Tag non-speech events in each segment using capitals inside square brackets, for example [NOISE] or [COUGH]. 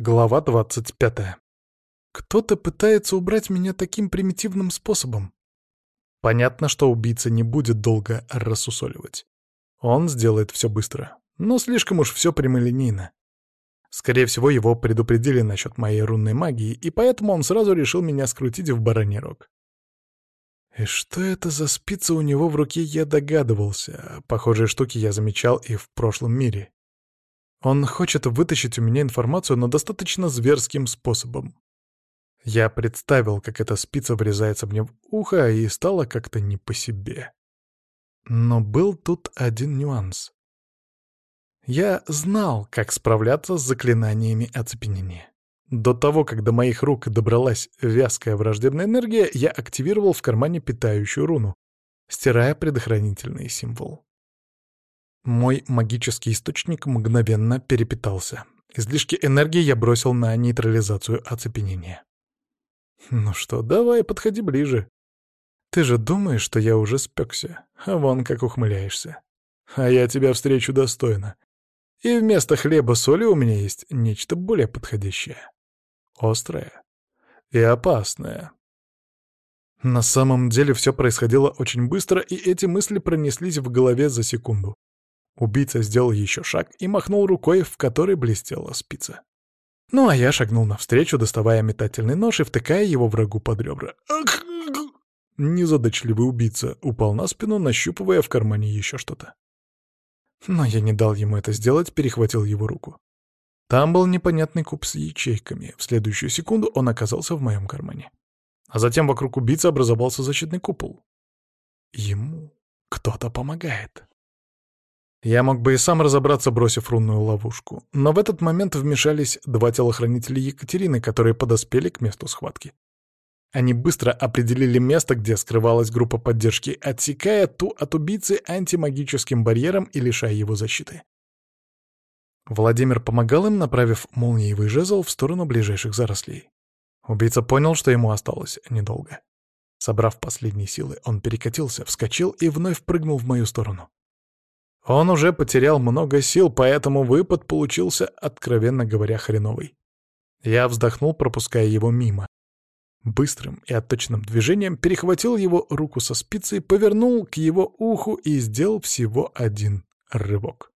Глава 25. Кто-то пытается убрать меня таким примитивным способом. Понятно, что убийца не будет долго рассусоливать. Он сделает все быстро, но слишком уж все прямолинейно. Скорее всего, его предупредили насчет моей рунной магии, и поэтому он сразу решил меня скрутить в бараний рог. И что это за спица у него в руке, я догадывался. Похожие штуки я замечал и в прошлом мире. Он хочет вытащить у меня информацию, но достаточно зверским способом. Я представил, как эта спица врезается мне в ухо, и стало как-то не по себе. Но был тут один нюанс. Я знал, как справляться с заклинаниями оцепенения. До того, как до моих рук добралась вязкая враждебная энергия, я активировал в кармане питающую руну, стирая предохранительный символ. Мой магический источник мгновенно перепитался. Излишки энергии я бросил на нейтрализацию оцепенения. «Ну что, давай, подходи ближе. Ты же думаешь, что я уже спекся, а вон как ухмыляешься. А я тебя встречу достойно. И вместо хлеба-соли у меня есть нечто более подходящее. Острое и опасное». На самом деле все происходило очень быстро, и эти мысли пронеслись в голове за секунду. Убийца сделал еще шаг и махнул рукой, в которой блестела спица. Ну а я шагнул навстречу, доставая метательный нож и втыкая его врагу под ребра. Незадачливый убийца упал на спину, нащупывая в кармане еще что-то. Но я не дал ему это сделать, перехватил его руку. Там был непонятный куб с ячейками. В следующую секунду он оказался в моем кармане. А затем вокруг убийцы образовался защитный купол. Ему кто-то помогает. Я мог бы и сам разобраться, бросив рунную ловушку. Но в этот момент вмешались два телохранителя Екатерины, которые подоспели к месту схватки. Они быстро определили место, где скрывалась группа поддержки, отсекая ту от убийцы антимагическим барьером и лишая его защиты. Владимир помогал им, направив молниевый жезл в сторону ближайших зарослей. Убийца понял, что ему осталось недолго. Собрав последние силы, он перекатился, вскочил и вновь прыгнул в мою сторону. Он уже потерял много сил, поэтому выпад получился, откровенно говоря, хреновый. Я вздохнул, пропуская его мимо. Быстрым и отточенным движением перехватил его руку со спицей, повернул к его уху и сделал всего один рывок.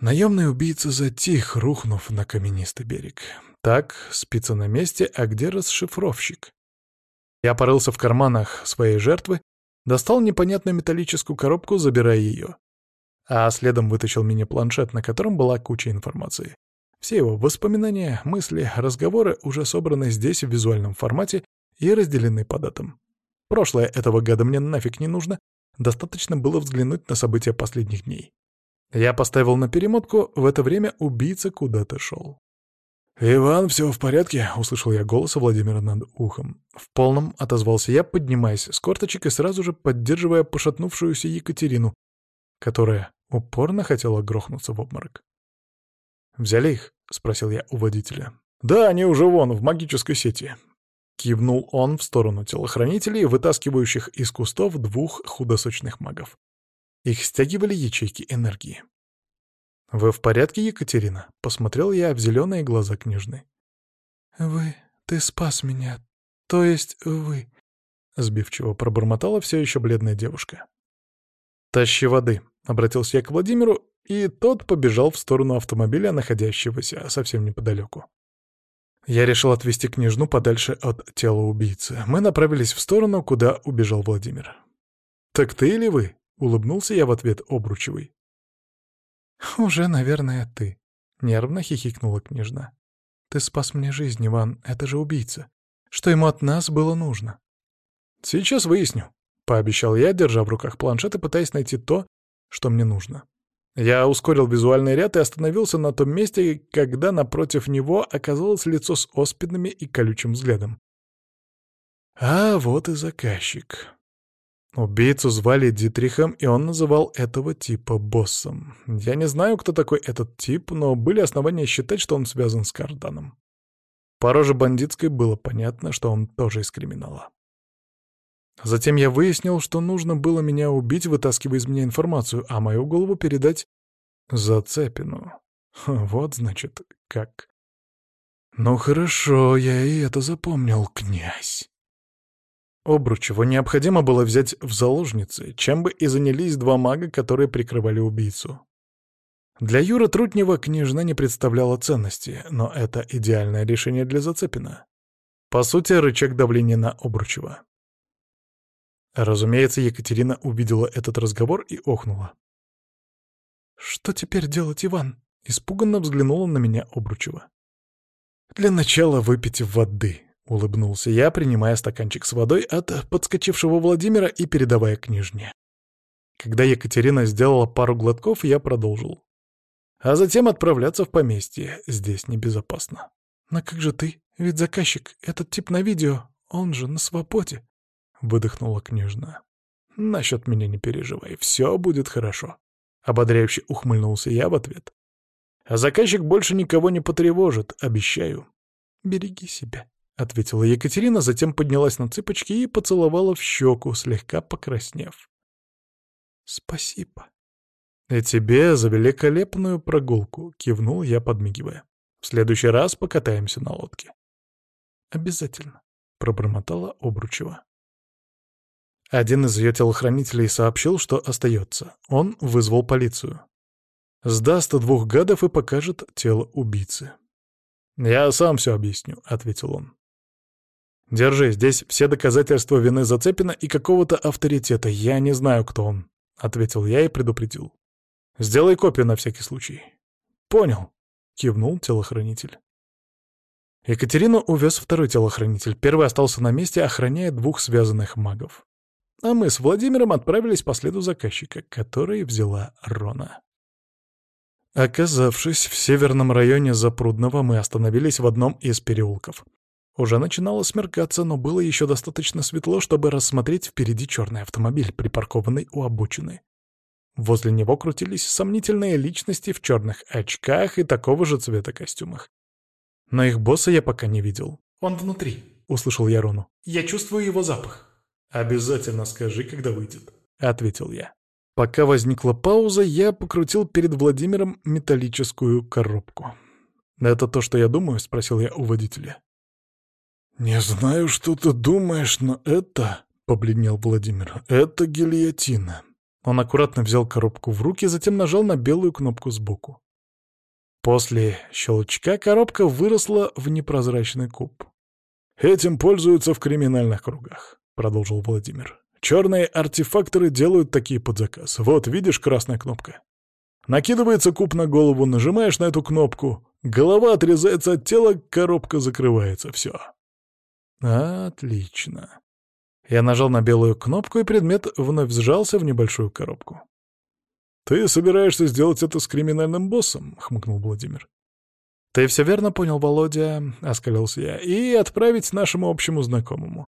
Наемный убийца затих, рухнув на каменистый берег. Так, спица на месте, а где расшифровщик? Я порылся в карманах своей жертвы Достал непонятную металлическую коробку, забирая ее. А следом вытащил мини-планшет, на котором была куча информации. Все его воспоминания, мысли, разговоры уже собраны здесь в визуальном формате и разделены по датам. Прошлое этого гада мне нафиг не нужно, достаточно было взглянуть на события последних дней. Я поставил на перемотку, в это время убийца куда-то шел. «Иван, все в порядке?» — услышал я голос Владимира над ухом. В полном отозвался я, поднимаясь с корточек и сразу же поддерживая пошатнувшуюся Екатерину, которая упорно хотела грохнуться в обморок. «Взяли их?» — спросил я у водителя. «Да, они уже вон, в магической сети». Кивнул он в сторону телохранителей, вытаскивающих из кустов двух худосочных магов. Их стягивали ячейки энергии. «Вы в порядке, Екатерина?» — посмотрел я в зеленые глаза княжны. «Вы... ты спас меня. То есть вы...» — сбивчиво пробормотала все еще бледная девушка. «Тащи воды», — обратился я к Владимиру, и тот побежал в сторону автомобиля, находящегося совсем неподалеку. Я решил отвезти княжну подальше от тела убийцы. Мы направились в сторону, куда убежал Владимир. «Так ты или вы?» — улыбнулся я в ответ Обручевой. [LAUGHS] «Уже, наверное, ты», — нервно хихикнула княжна. «Ты спас мне жизнь, Иван, это же убийца. Что ему от нас было нужно?» «Сейчас выясню», — пообещал я, держа в руках планшет и пытаясь найти то, что мне нужно. Я ускорил визуальный ряд и остановился на том месте, когда напротив него оказалось лицо с оспидными и колючим взглядом. А вот и заказчик. Убийцу звали Дитрихом, и он называл этого типа боссом. Я не знаю, кто такой этот тип, но были основания считать, что он связан с Карданом. По роже бандитской было понятно, что он тоже из криминала. Затем я выяснил, что нужно было меня убить, вытаскивая из меня информацию, а мою голову передать Зацепину. Вот, значит, как. Ну хорошо, я и это запомнил, князь. Обручева необходимо было взять в заложницы, чем бы и занялись два мага, которые прикрывали убийцу. Для Юры Трутнева княжна не представляла ценности, но это идеальное решение для Зацепина. По сути, рычаг давления на Обручева. Разумеется, Екатерина увидела этот разговор и охнула. «Что теперь делать, Иван?» — испуганно взглянула на меня Обручева. «Для начала выпить воды», — улыбнулся я, принимая стаканчик с водой от подскочившего Владимира и передавая княжне. Когда Екатерина сделала пару глотков, я продолжил. А затем отправляться в поместье. Здесь небезопасно. «Но как же ты? Ведь заказчик, этот тип на видео, он же на свободе», — выдохнула княжна. «Насчет меня не переживай, все будет хорошо», — ободряюще ухмыльнулся я в ответ. «А заказчик больше никого не потревожит, обещаю». «Береги себя», — ответила Екатерина, затем поднялась на цыпочки и поцеловала в щеку, слегка покраснев. «Спасибо». «И тебе за великолепную прогулку», — кивнул я, подмигивая. «В следующий раз покатаемся на лодке». «Обязательно», — пробормотала Обручева. Один из ее телохранителей сообщил, что остается. Он вызвал полицию. Сдаст двух гадов и покажет тело убийцы. «Я сам все объясню», — ответил он. «Держи, здесь все доказательства вины Зацепина и какого-то авторитета. Я не знаю, кто он», — ответил я и предупредил. «Сделай копию на всякий случай». «Понял», — кивнул телохранитель. Екатерину увез второй телохранитель. Первый остался на месте, охраняя двух связанных магов. А мы с Владимиром отправились по следу заказчика, который взяла Рона. Оказавшись в северном районе Запрудного, мы остановились в одном из переулков. Уже начинало смеркаться, но было еще достаточно светло, чтобы рассмотреть впереди черный автомобиль, припаркованный у обочины. Возле него крутились сомнительные личности в черных очках и такого же цвета костюмах. Но их босса я пока не видел. «Он внутри», — услышал я Рону. «Я чувствую его запах». «Обязательно скажи, когда выйдет», — ответил я. Пока возникла пауза, я покрутил перед Владимиром металлическую коробку. «Это то, что я думаю?» — спросил я у водителя. «Не знаю, что ты думаешь, но это...» — побледнел Владимир. «Это гильотина». Он аккуратно взял коробку в руки, затем нажал на белую кнопку сбоку. После щелчка коробка выросла в непрозрачный куб. «Этим пользуются в криминальных кругах», — продолжил Владимир. Черные артефакторы делают такие под заказ. Вот, видишь, красная кнопка. Накидывается куб на голову, нажимаешь на эту кнопку, голова отрезается от тела, коробка закрывается, все. Отлично. Я нажал на белую кнопку, и предмет вновь сжался в небольшую коробку. «Ты собираешься сделать это с криминальным боссом?» — хмыкнул Владимир. «Ты все верно понял, Володя», — оскалился я, — «и отправить нашему общему знакомому.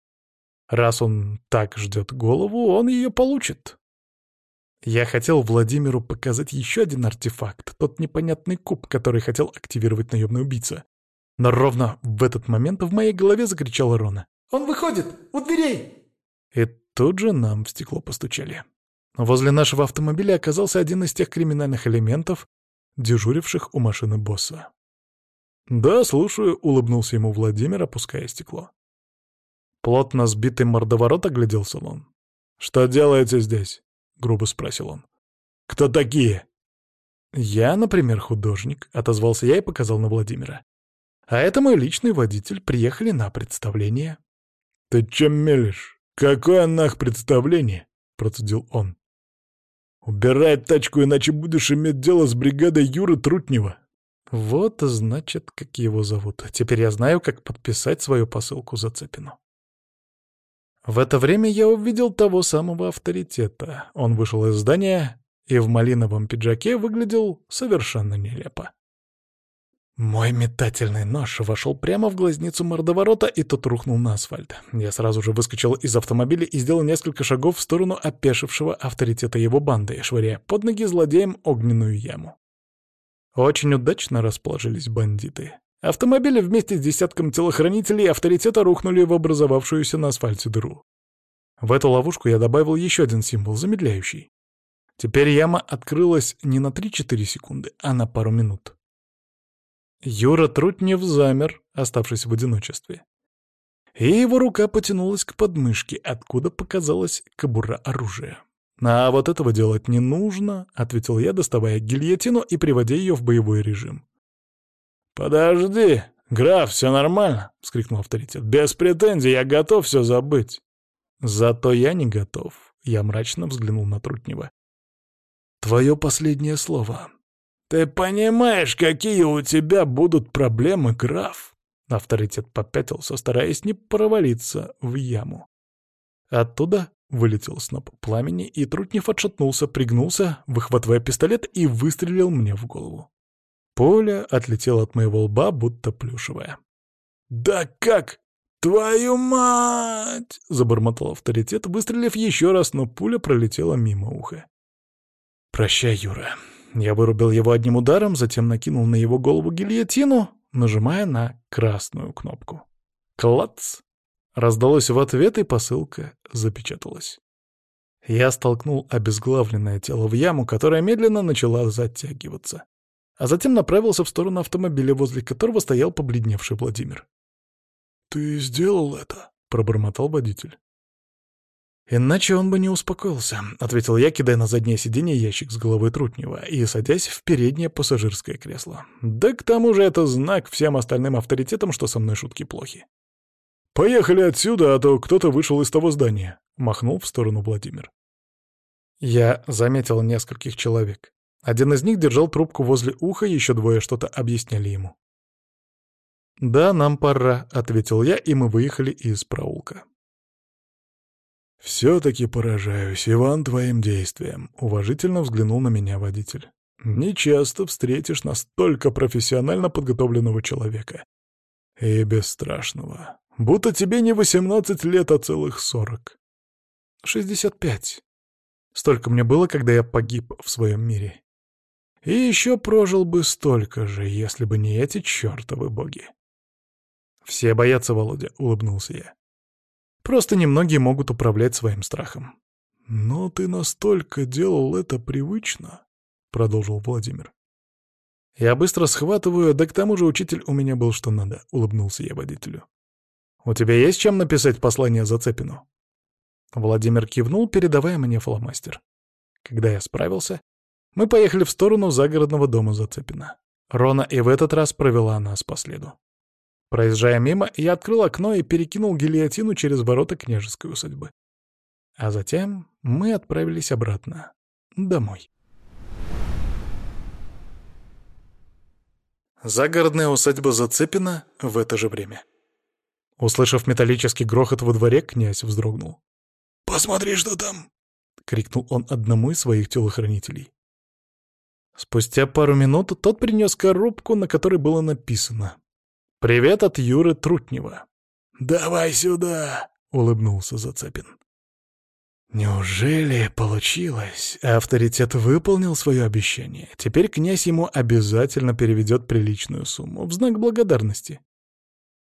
Раз он так ждет голову, он ее получит. Я хотел Владимиру показать еще один артефакт, тот непонятный куб, который хотел активировать наемный убийца. Но ровно в этот момент в моей голове закричала Рона. «Он выходит! У дверей!» И тут же нам в стекло постучали. Возле нашего автомобиля оказался один из тех криминальных элементов, дежуривших у машины босса. «Да, слушаю», — улыбнулся ему Владимир, опуская стекло. Плотно сбитый мордоворот оглядел салон. «Что делаете здесь?» — грубо спросил он. «Кто такие?» «Я, например, художник», — отозвался я и показал на Владимира. «А это мой личный водитель. Приехали на представление». «Ты чем мелешь? Какое нах представление?» — процедил он. «Убирай тачку, иначе будешь иметь дело с бригадой Юры Трутнева». Вот, значит, как его зовут. Теперь я знаю, как подписать свою посылку за Цепину. В это время я увидел того самого авторитета. Он вышел из здания и в малиновом пиджаке выглядел совершенно нелепо. Мой метательный нож вошел прямо в глазницу мордоворота, и тот рухнул на асфальт. Я сразу же выскочил из автомобиля и сделал несколько шагов в сторону опешившего авторитета его банды, швыряя под ноги злодеям огненную яму. Очень удачно расположились бандиты. Автомобили вместе с десятком телохранителей авторитета рухнули в образовавшуюся на асфальте дыру. В эту ловушку я добавил еще один символ, замедляющий. Теперь яма открылась не на 3-4 секунды, а на пару минут. Юра Трутнев замер, оставшись в одиночестве. И его рука потянулась к подмышке, откуда показалась кобура оружия. «А вот этого делать не нужно», — ответил я, доставая гильотину и приводя ее в боевой режим. «Подожди, граф, все нормально», — вскрикнул авторитет. «Без претензий, я готов все забыть». «Зато я не готов», — я мрачно взглянул на Трутнева. «Твое последнее слово». «Ты понимаешь, какие у тебя будут проблемы, граф?» Авторитет попятился, стараясь не провалиться в яму. Оттуда вылетел сноп пламени, и Трутнев отшатнулся, пригнулся, выхватывая пистолет и выстрелил мне в голову. Пуля отлетела от моего лба, будто плюшевая. «Да как? Твою мать!» — забормотал авторитет, выстрелив еще раз, но пуля пролетела мимо уха. «Прощай, Юра». Я вырубил его одним ударом, затем накинул на его голову гильотину, нажимая на красную кнопку. Клац! Раздалось в ответ, и посылка запечаталась. Я столкнул обезглавленное тело в яму, которая медленно начала затягиваться, а затем направился в сторону автомобиля, возле которого стоял побледневший Владимир. «Ты сделал это?» — пробормотал водитель. «Иначе он бы не успокоился», — ответил я, кидая на заднее сиденье ящик с головой Трутнева и садясь в переднее пассажирское кресло. «Да к тому же это знак всем остальным авторитетам, что со мной шутки плохи». «Поехали отсюда, а то кто-то вышел из того здания», — махнул в сторону Владимир. Я заметил нескольких человек. Один из них держал трубку возле уха, еще двое что-то объясняли ему. «Да, нам пора», — ответил я, и мы выехали из проулка. «Все-таки поражаюсь, Иван, твоим действиям», — уважительно взглянул на меня водитель. «Не часто встретишь настолько профессионально подготовленного человека. И бесстрашного. Будто тебе не восемнадцать лет, а целых сорок». «Шестьдесят пять. Столько мне было, когда я погиб в своем мире. И еще прожил бы столько же, если бы не эти чертовы боги». «Все боятся, Володя», — улыбнулся я. Просто немногие могут управлять своим страхом. «Но ты настолько делал это привычно», — продолжил Владимир. «Я быстро схватываю, да к тому же учитель у меня был что надо», — улыбнулся я водителю. «У тебя есть чем написать послание Зацепину?» Владимир кивнул, передавая мне фломастер. Когда я справился, мы поехали в сторону загородного дома Зацепина. Рона и в этот раз провела нас по следу. Проезжая мимо, я открыл окно и перекинул гильотину через ворота княжеской усадьбы. А затем мы отправились обратно. Домой. Загородная усадьба Зацепина в это же время. Услышав металлический грохот во дворе, князь вздрогнул. «Посмотри, что там!» — крикнул он одному из своих телохранителей. Спустя пару минут тот принес коробку, на которой было написано «Привет от Юры Трутнева». «Давай сюда!» — улыбнулся Зацепин. Неужели получилось? Авторитет выполнил свое обещание. Теперь князь ему обязательно переведет приличную сумму в знак благодарности.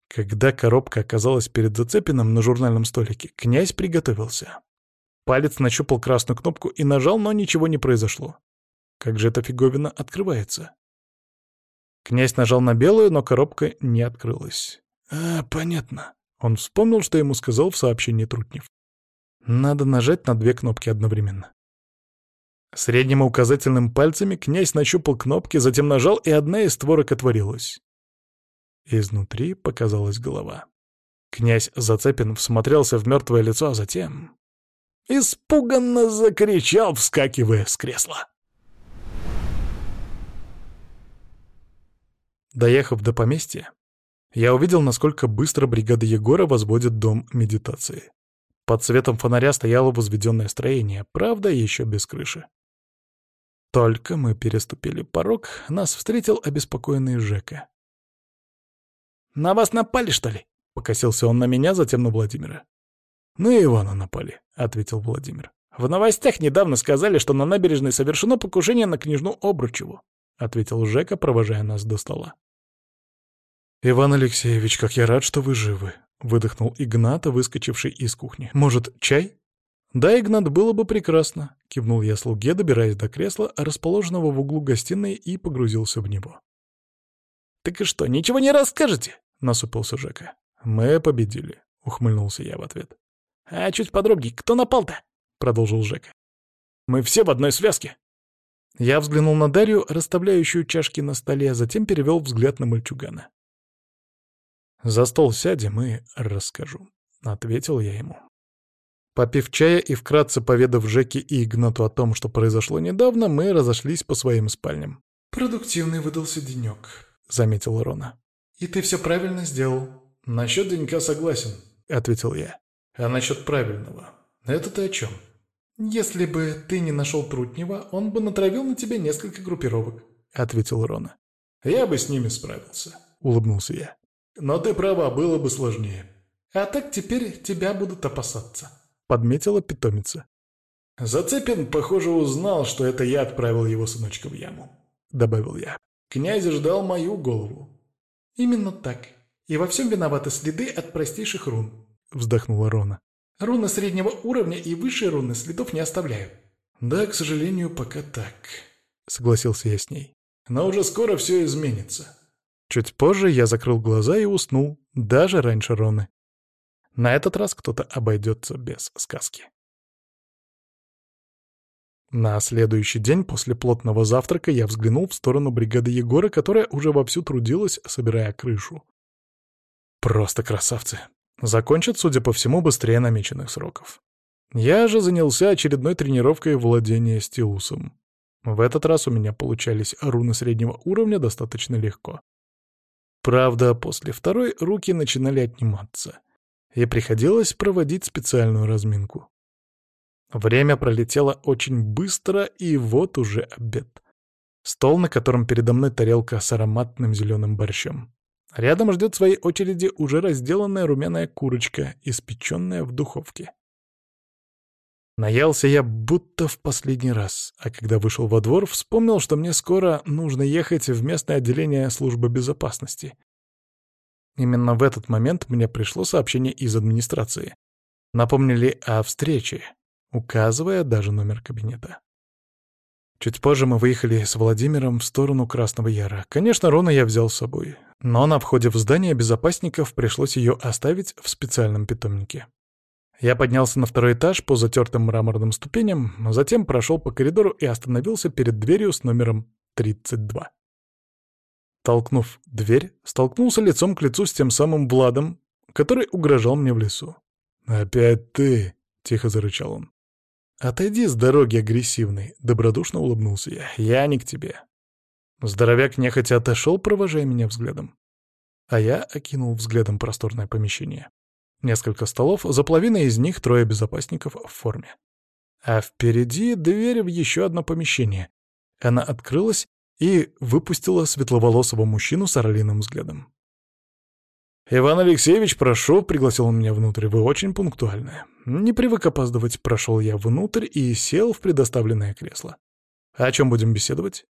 Когда коробка оказалась перед Зацепиным на журнальном столике, князь приготовился. Палец нащупал красную кнопку и нажал, но ничего не произошло. Как же эта фиговина открывается? Князь нажал на белую, но коробка не открылась. «А, понятно». Он вспомнил, что ему сказал в сообщении Трутнев. Надо нажать на две кнопки одновременно. Средним указательным пальцами князь нащупал кнопки, затем нажал, и одна из створок отворилась. Изнутри показалась голова. Князь Зацепин всмотрелся в мертвое лицо, а затем... Испуганно закричал, вскакивая с кресла. Доехав до поместья, я увидел, насколько быстро бригада Егора возводит дом медитации. Под светом фонаря стояло возведенное строение, правда, еще без крыши. Только мы переступили порог, нас встретил обеспокоенный Жека. «На вас напали, что ли?» — покосился он на меня, затем на Владимира. «На Ивана напали», — ответил Владимир. «В новостях недавно сказали, что на набережной совершено покушение на княжну Обручеву», — ответил Жека, провожая нас до стола. «Иван Алексеевич, как я рад, что вы живы», — выдохнул Игнат, выскочивший из кухни. «Может, чай?» «Да, Игнат, было бы прекрасно», — кивнул я слуге, добираясь до кресла, расположенного в углу гостиной, и погрузился в него. «Так и что, ничего не расскажете?» — насупился Жека. «Мы победили», — ухмыльнулся я в ответ. «А чуть подробнее, кто напал-то?» — продолжил Жека. «Мы все в одной связке». Я взглянул на Дарью, расставляющую чашки на столе, а затем перевел взгляд на мальчугана. «За стол сядем и расскажу», — ответил я ему. Попив чая и вкратце поведав Жеке и Игнату о том, что произошло недавно, мы разошлись по своим спальням. «Продуктивный выдался денек», — заметил Рона. «И ты все правильно сделал». «Насчет денька согласен», — ответил я. «А насчет правильного? Это ты о чем?» «Если бы ты не нашел Трутнева, он бы натравил на тебя несколько группировок», — ответил Рона. «Я бы с ними справился», — улыбнулся я. «Но ты права, было бы сложнее. А так теперь тебя будут опасаться» подметила питомица. «Зацепин, похоже, узнал, что это я отправил его сыночка в яму», — добавил я. «Князь ждал мою голову». «Именно так. И во всем виноваты следы от простейших рун», — вздохнула Рона. «Руны среднего уровня и высшие руны следов не оставляют». «Да, к сожалению, пока так», — согласился я с ней. «Но уже скоро все изменится». Чуть позже я закрыл глаза и уснул, даже раньше Роны. На этот раз кто-то обойдется без сказки. На следующий день после плотного завтрака я взглянул в сторону бригады Егора, которая уже вовсю трудилась, собирая крышу. Просто красавцы. Закончат, судя по всему, быстрее намеченных сроков. Я же занялся очередной тренировкой владения стилусом. В этот раз у меня получались руны среднего уровня достаточно легко. Правда, после второй руки начинали отниматься — и приходилось проводить специальную разминку. Время пролетело очень быстро, и вот уже обед. Стол, на котором передо мной тарелка с ароматным зеленым борщом. Рядом ждет своей очереди уже разделанная румяная курочка, испеченная в духовке. Наелся я будто в последний раз, а когда вышел во двор, вспомнил, что мне скоро нужно ехать в местное отделение службы безопасности, Именно в этот момент мне пришло сообщение из администрации. Напомнили о встрече, указывая даже номер кабинета. Чуть позже мы выехали с Владимиром в сторону Красного Яра. Конечно, Рона я взял с собой, но на входе в здание безопасников пришлось ее оставить в специальном питомнике. Я поднялся на второй этаж по затертым мраморным ступеням, затем прошел по коридору и остановился перед дверью с номером 32. Толкнув дверь, столкнулся лицом к лицу с тем самым Владом, который угрожал мне в лесу. «Опять ты!» — тихо зарычал он. «Отойди с дороги агрессивный», — добродушно улыбнулся я. «Я не к тебе». Здоровяк нехотя отошел, провожая меня взглядом. А я окинул взглядом просторное помещение. Несколько столов, за половиной из них трое безопасников в форме. А впереди дверь в еще одно помещение. Она открылась, и выпустила светловолосого мужчину с орлиным взглядом. «Иван Алексеевич, прошу», — пригласил он меня внутрь, — «вы очень пунктуальны». Не привык опаздывать, прошел я внутрь и сел в предоставленное кресло. «О чем будем беседовать?»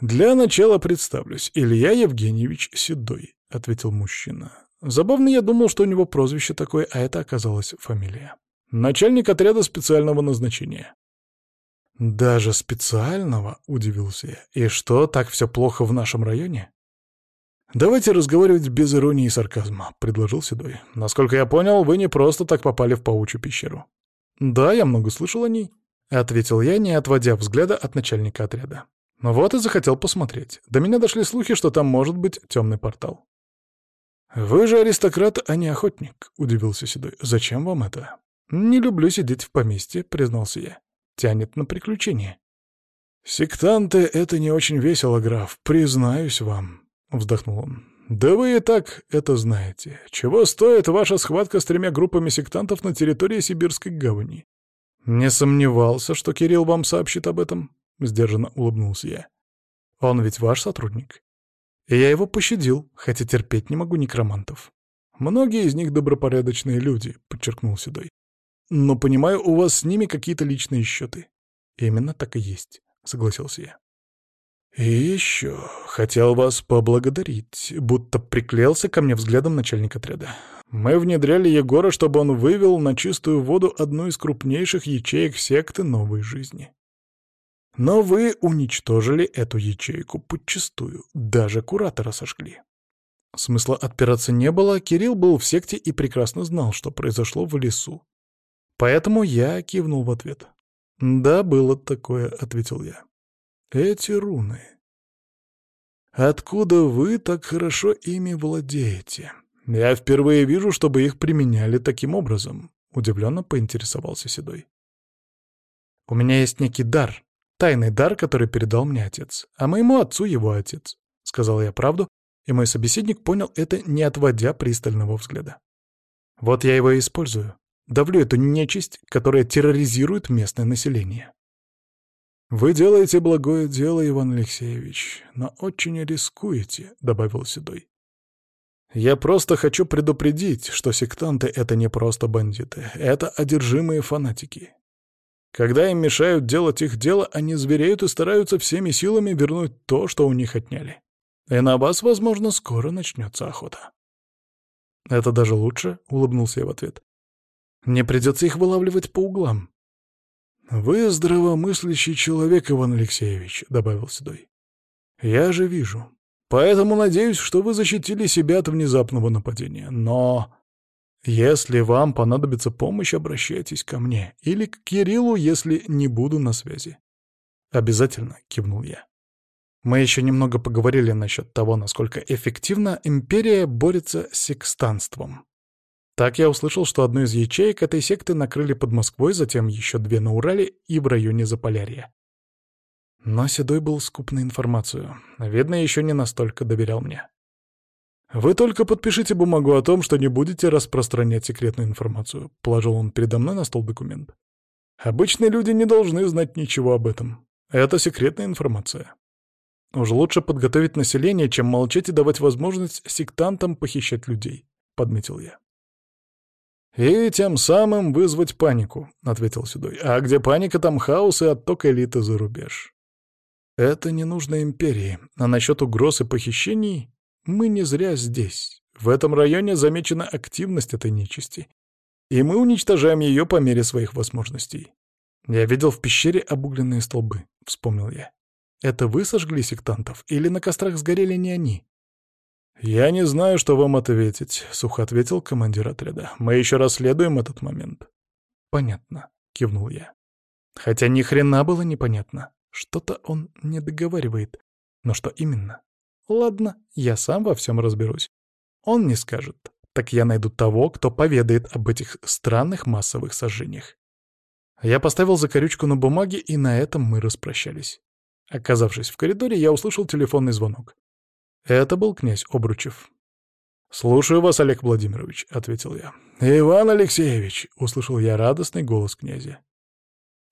«Для начала представлюсь. Илья Евгеньевич Седой», — ответил мужчина. Забавно я думал, что у него прозвище такое, а это оказалась фамилия. Начальник отряда специального назначения. «Даже специального?» — удивился я. «И что, так все плохо в нашем районе?» «Давайте разговаривать без иронии и сарказма», — предложил Седой. «Насколько я понял, вы не просто так попали в паучью пещеру». «Да, я много слышал о ней», — ответил я, не отводя взгляда от начальника отряда. Вот и захотел посмотреть. До меня дошли слухи, что там может быть темный портал. «Вы же аристократ, а не охотник», — удивился Седой. «Зачем вам это?» «Не люблю сидеть в поместье», — признался я тянет на приключения. «Сектанты — это не очень весело, граф, признаюсь вам», — вздохнул он. «Да вы и так это знаете. Чего стоит ваша схватка с тремя группами сектантов на территории Сибирской гавани?» «Не сомневался, что Кирилл вам сообщит об этом», — сдержанно улыбнулся я. «Он ведь ваш сотрудник. И я его пощадил, хотя терпеть не могу некромантов. Многие из них добропорядочные люди», — подчеркнул Седой. Но, понимаю, у вас с ними какие-то личные счеты. Именно так и есть, согласился я. И еще хотел вас поблагодарить, будто приклеился ко мне взглядом начальник отряда. Мы внедряли Егора, чтобы он вывел на чистую воду одну из крупнейших ячеек секты новой жизни. Но вы уничтожили эту ячейку подчистую, даже куратора сожгли. Смысла отпираться не было, Кирилл был в секте и прекрасно знал, что произошло в лесу. Поэтому я кивнул в ответ. «Да, было такое», — ответил я. «Эти руны. Откуда вы так хорошо ими владеете? Я впервые вижу, чтобы их применяли таким образом», — удивленно поинтересовался Седой. «У меня есть некий дар, тайный дар, который передал мне отец, а моему отцу его отец», — сказал я правду, и мой собеседник понял это, не отводя пристального взгляда. «Вот я его и использую. Давлю эту нечисть, которая терроризирует местное население». «Вы делаете благое дело, Иван Алексеевич, но очень рискуете», — добавил Седой. «Я просто хочу предупредить, что сектанты — это не просто бандиты, это одержимые фанатики. Когда им мешают делать их дело, они звереют и стараются всеми силами вернуть то, что у них отняли. И на вас, возможно, скоро начнется охота». «Это даже лучше», — улыбнулся я в ответ. «Не придется их вылавливать по углам. «Вы здравомыслящий человек, Иван Алексеевич», — добавил Седой. «Я же вижу. Поэтому надеюсь, что вы защитили себя от внезапного нападения. Но если вам понадобится помощь, обращайтесь ко мне. Или к Кириллу, если не буду на связи». «Обязательно», — кивнул я. Мы еще немного поговорили насчет того, насколько эффективно империя борется с секстанством. Так я услышал, что одну из ячеек этой секты накрыли под Москвой, затем еще две на Урале и в районе Заполярья. Но Седой был скуп на информацию. Видно, еще не настолько доверял мне. «Вы только подпишите бумагу о том, что не будете распространять секретную информацию», — положил он передо мной на стол документ. «Обычные люди не должны знать ничего об этом. Это секретная информация. Уж лучше подготовить население, чем молчать и давать возможность сектантам похищать людей», — подметил я. «И тем самым вызвать панику», — ответил Седой. «А где паника, там хаос и отток элиты за рубеж». «Это не нужно империи, а насчет угроз и похищений мы не зря здесь. В этом районе замечена активность этой нечисти, и мы уничтожаем ее по мере своих возможностей. Я видел в пещере обугленные столбы», — вспомнил я. «Это вы сожгли сектантов, или на кострах сгорели не они?» «Я не знаю, что вам ответить», — сухо ответил командир отряда. «Мы еще расследуем этот момент». «Понятно», — кивнул я. Хотя ни хрена было непонятно. Что-то он не договаривает. Но что именно? Ладно, я сам во всем разберусь. Он не скажет. Так я найду того, кто поведает об этих странных массовых сожжениях. Я поставил закорючку на бумаге, и на этом мы распрощались. Оказавшись в коридоре, я услышал телефонный звонок. Это был князь Обручев. «Слушаю вас, Олег Владимирович», — ответил я. «Иван Алексеевич», — услышал я радостный голос князя.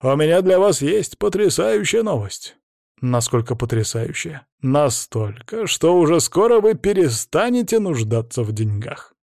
«У меня для вас есть потрясающая новость». «Насколько потрясающая?» «Настолько, что уже скоро вы перестанете нуждаться в деньгах».